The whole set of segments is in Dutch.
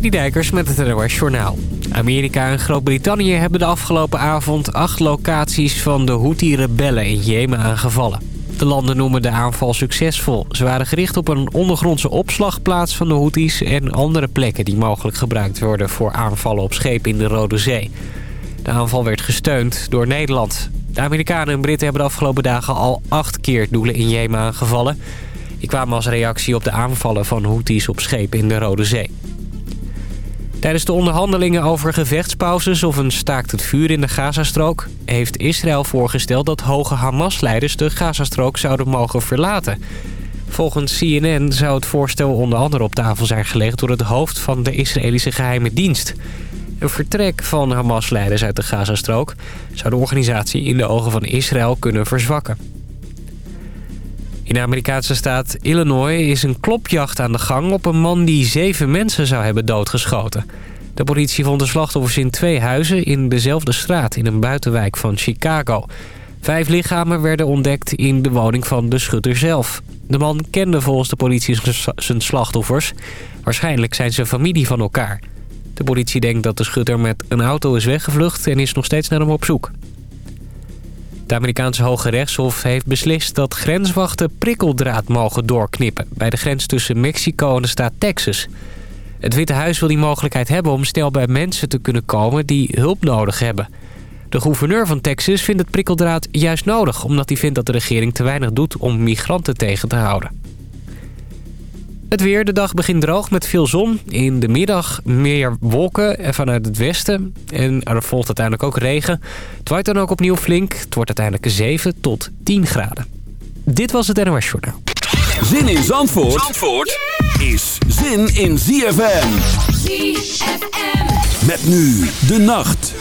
Dijkers met het NOS Journaal. Amerika en Groot-Brittannië hebben de afgelopen avond acht locaties van de Houthi-rebellen in Jemen aangevallen. De landen noemen de aanval succesvol. Ze waren gericht op een ondergrondse opslagplaats van de Houthis... en andere plekken die mogelijk gebruikt worden voor aanvallen op schepen in de Rode Zee. De aanval werd gesteund door Nederland. De Amerikanen en Britten hebben de afgelopen dagen al acht keer doelen in Jemen aangevallen... Die kwamen als reactie op de aanvallen van Houthis op schepen in de Rode Zee. Tijdens de onderhandelingen over gevechtspauzes of een staakt het vuur in de Gazastrook... heeft Israël voorgesteld dat hoge Hamas-leiders de Gazastrook zouden mogen verlaten. Volgens CNN zou het voorstel onder andere op tafel zijn gelegd... door het hoofd van de Israëlische geheime dienst. Een vertrek van Hamas-leiders uit de Gazastrook... zou de organisatie in de ogen van Israël kunnen verzwakken. In de Amerikaanse staat Illinois is een klopjacht aan de gang op een man die zeven mensen zou hebben doodgeschoten. De politie vond de slachtoffers in twee huizen in dezelfde straat in een buitenwijk van Chicago. Vijf lichamen werden ontdekt in de woning van de schutter zelf. De man kende volgens de politie zijn slachtoffers. Waarschijnlijk zijn ze familie van elkaar. De politie denkt dat de schutter met een auto is weggevlucht en is nog steeds naar hem op zoek. Het Amerikaanse Hoge Rechtshof heeft beslist dat grenswachten prikkeldraad mogen doorknippen... bij de grens tussen Mexico en de staat Texas. Het Witte Huis wil die mogelijkheid hebben om snel bij mensen te kunnen komen die hulp nodig hebben. De gouverneur van Texas vindt het prikkeldraad juist nodig... omdat hij vindt dat de regering te weinig doet om migranten tegen te houden. Het weer, de dag begint droog met veel zon. In de middag meer wolken vanuit het westen. En er volgt uiteindelijk ook regen. Het waait dan ook opnieuw flink. Het wordt uiteindelijk 7 tot 10 graden. Dit was het NOS Journaal. Zin in Zandvoort, Zandvoort is zin in ZFM. ZFM. Met nu de nacht.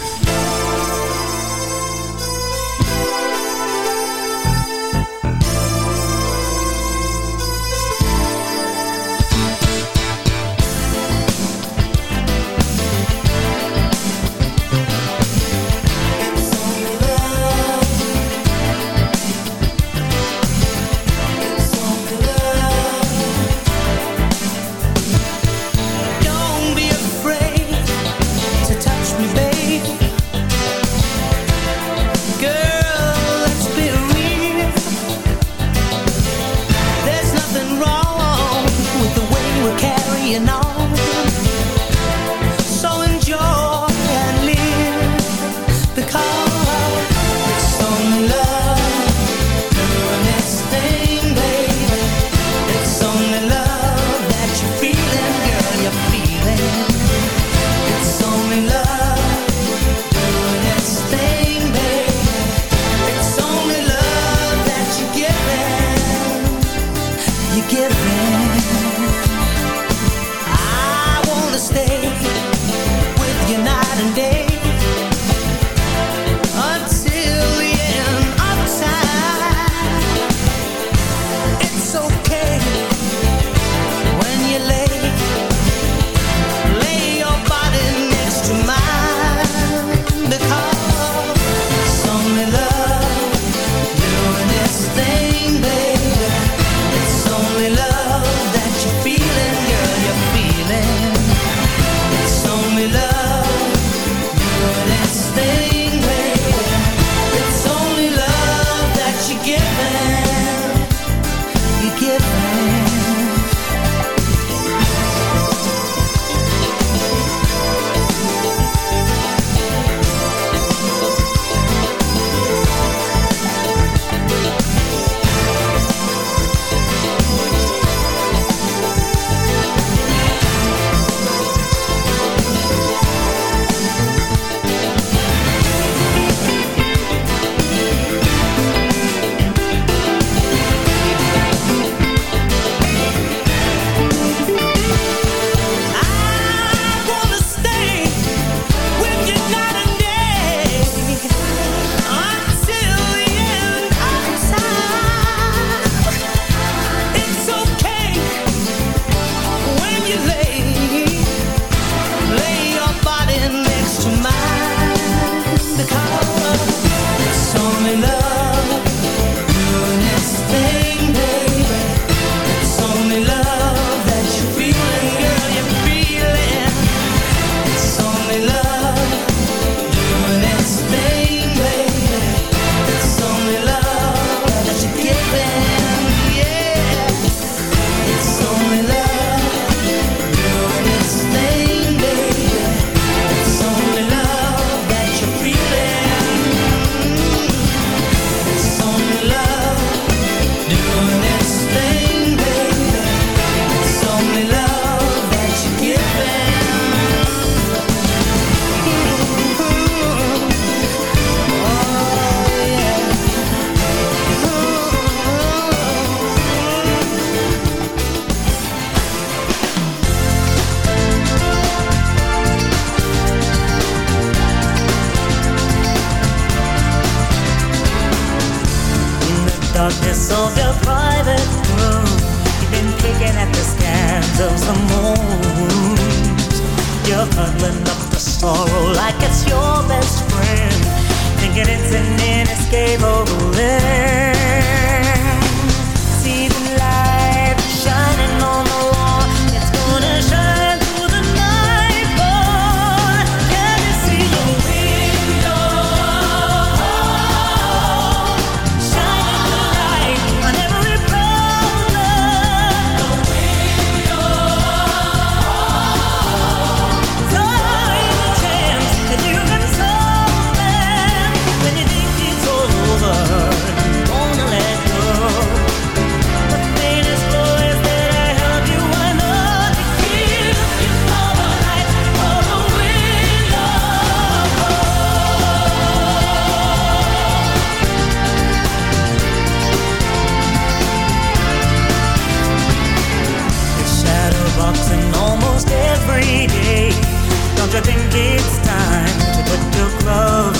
does the moon? You're huddling up the sorrow like it's your best friend, thinking it's an inescapable end.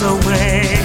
away.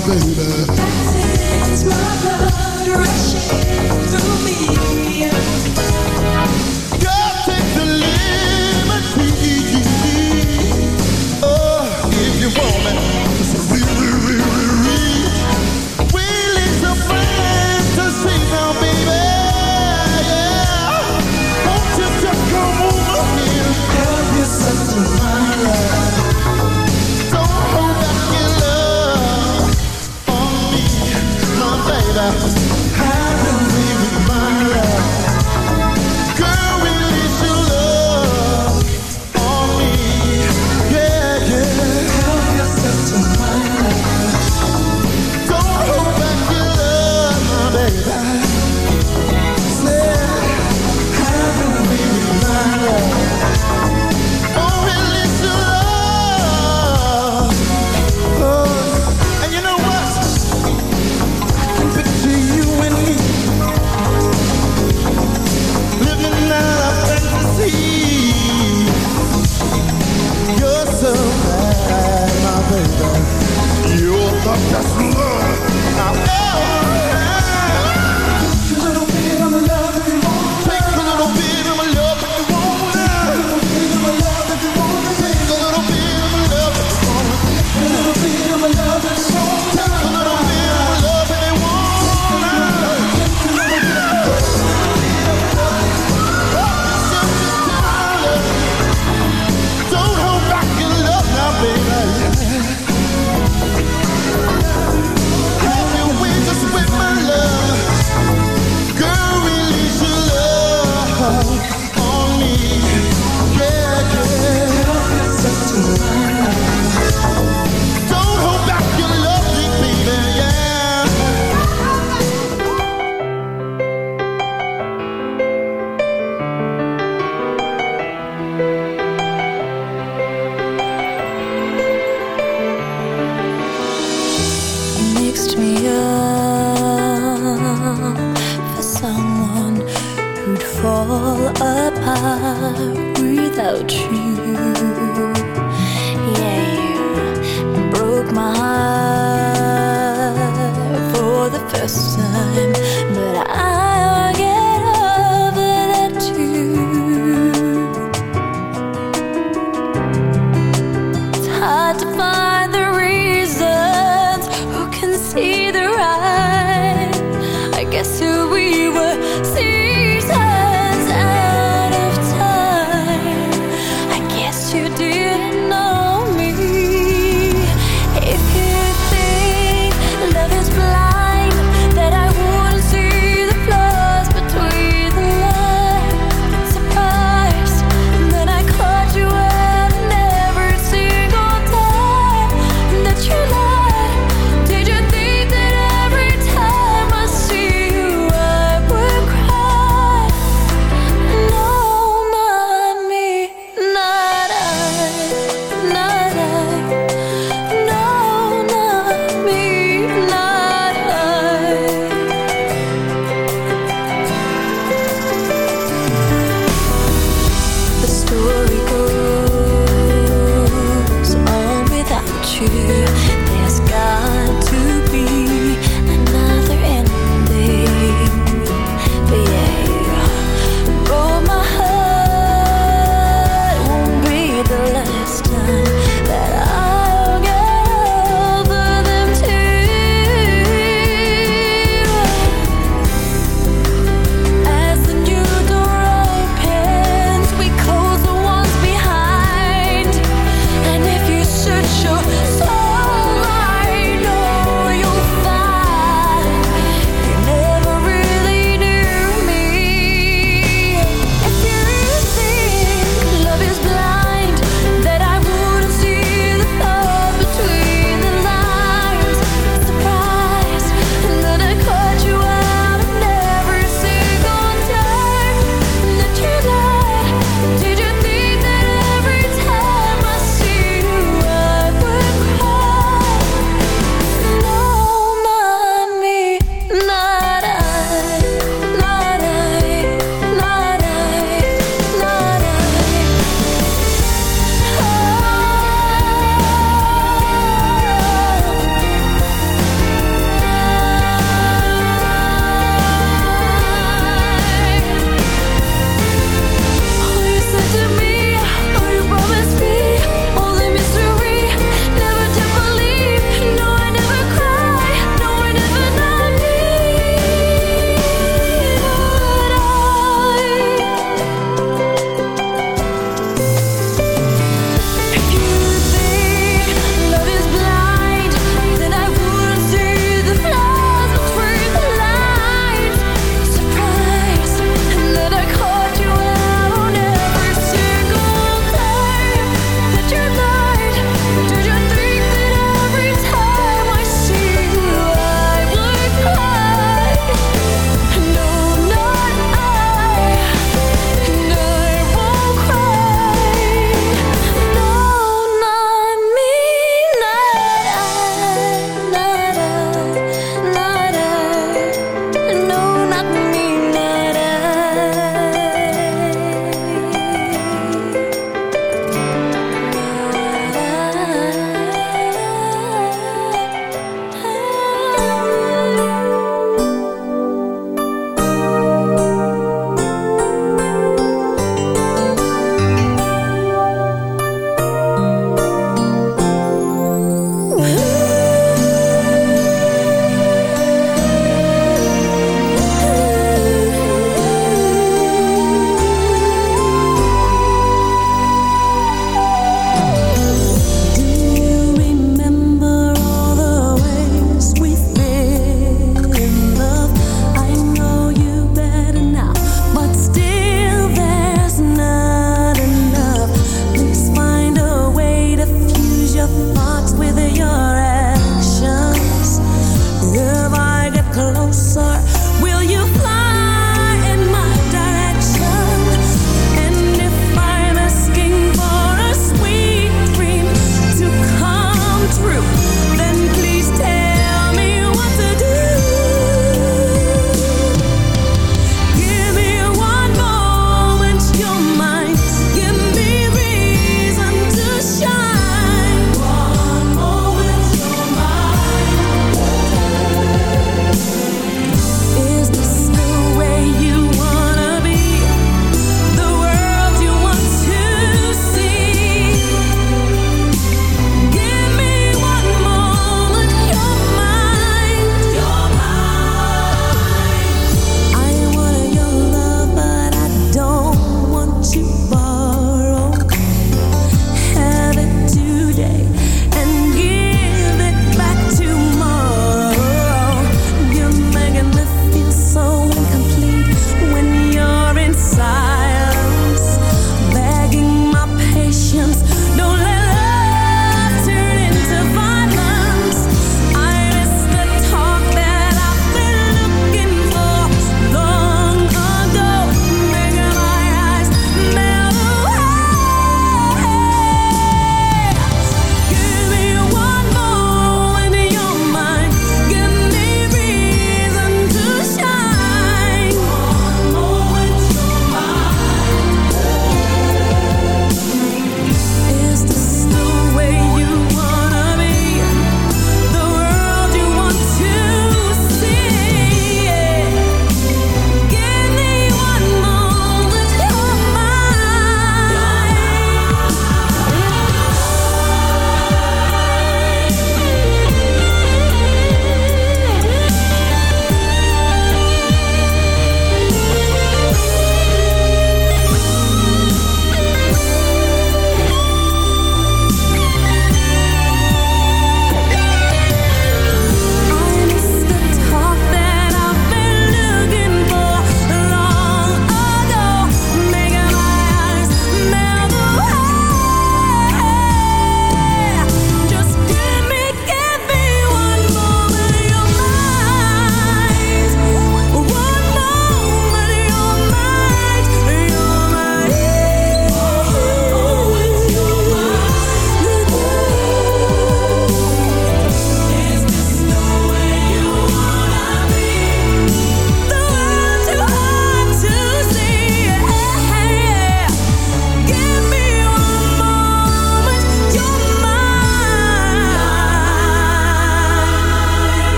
my baby. That's it, my blood rushing through me. you.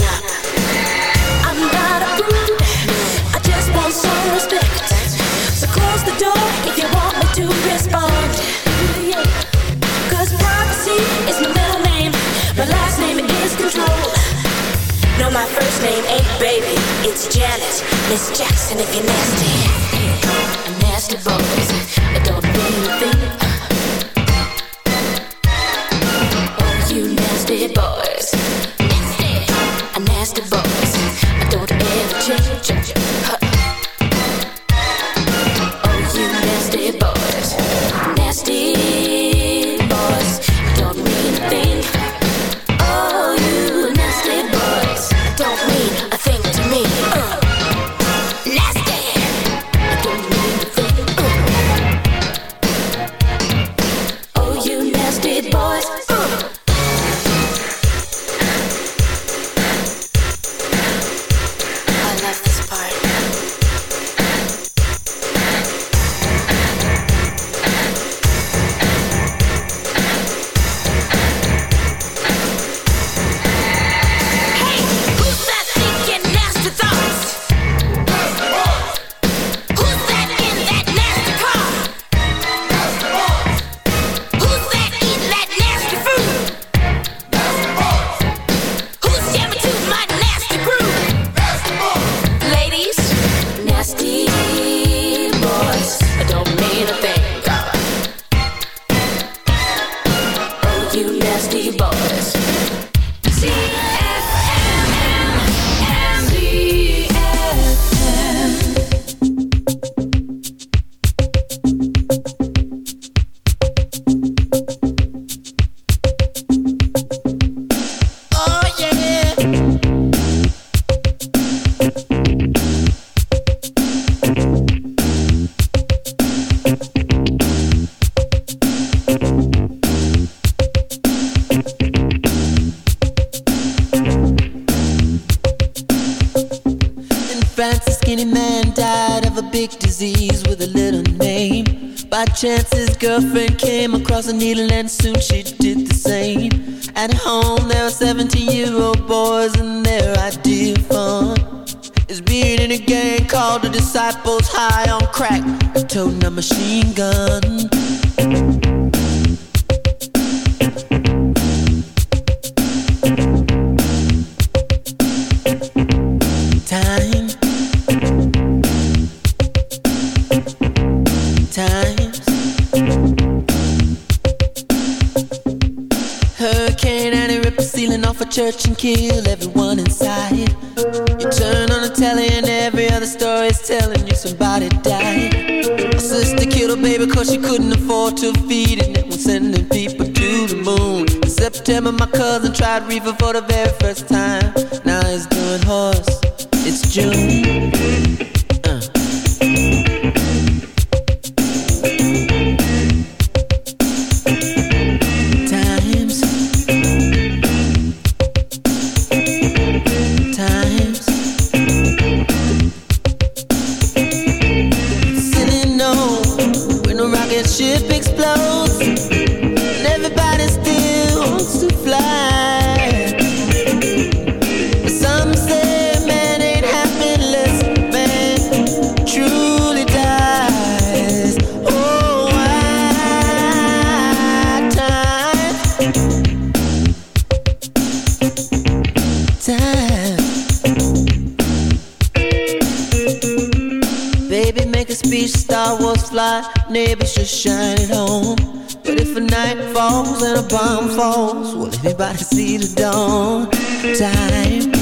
I'm not a prude. I just want some respect. So close the door if you want me to respond. Cause privacy is my middle name. My last name is control. No, my first name ain't baby. It's Janet. Miss Jackson if you nasty. I'm nasty. chance River for the very falls, will anybody see the dawn? Time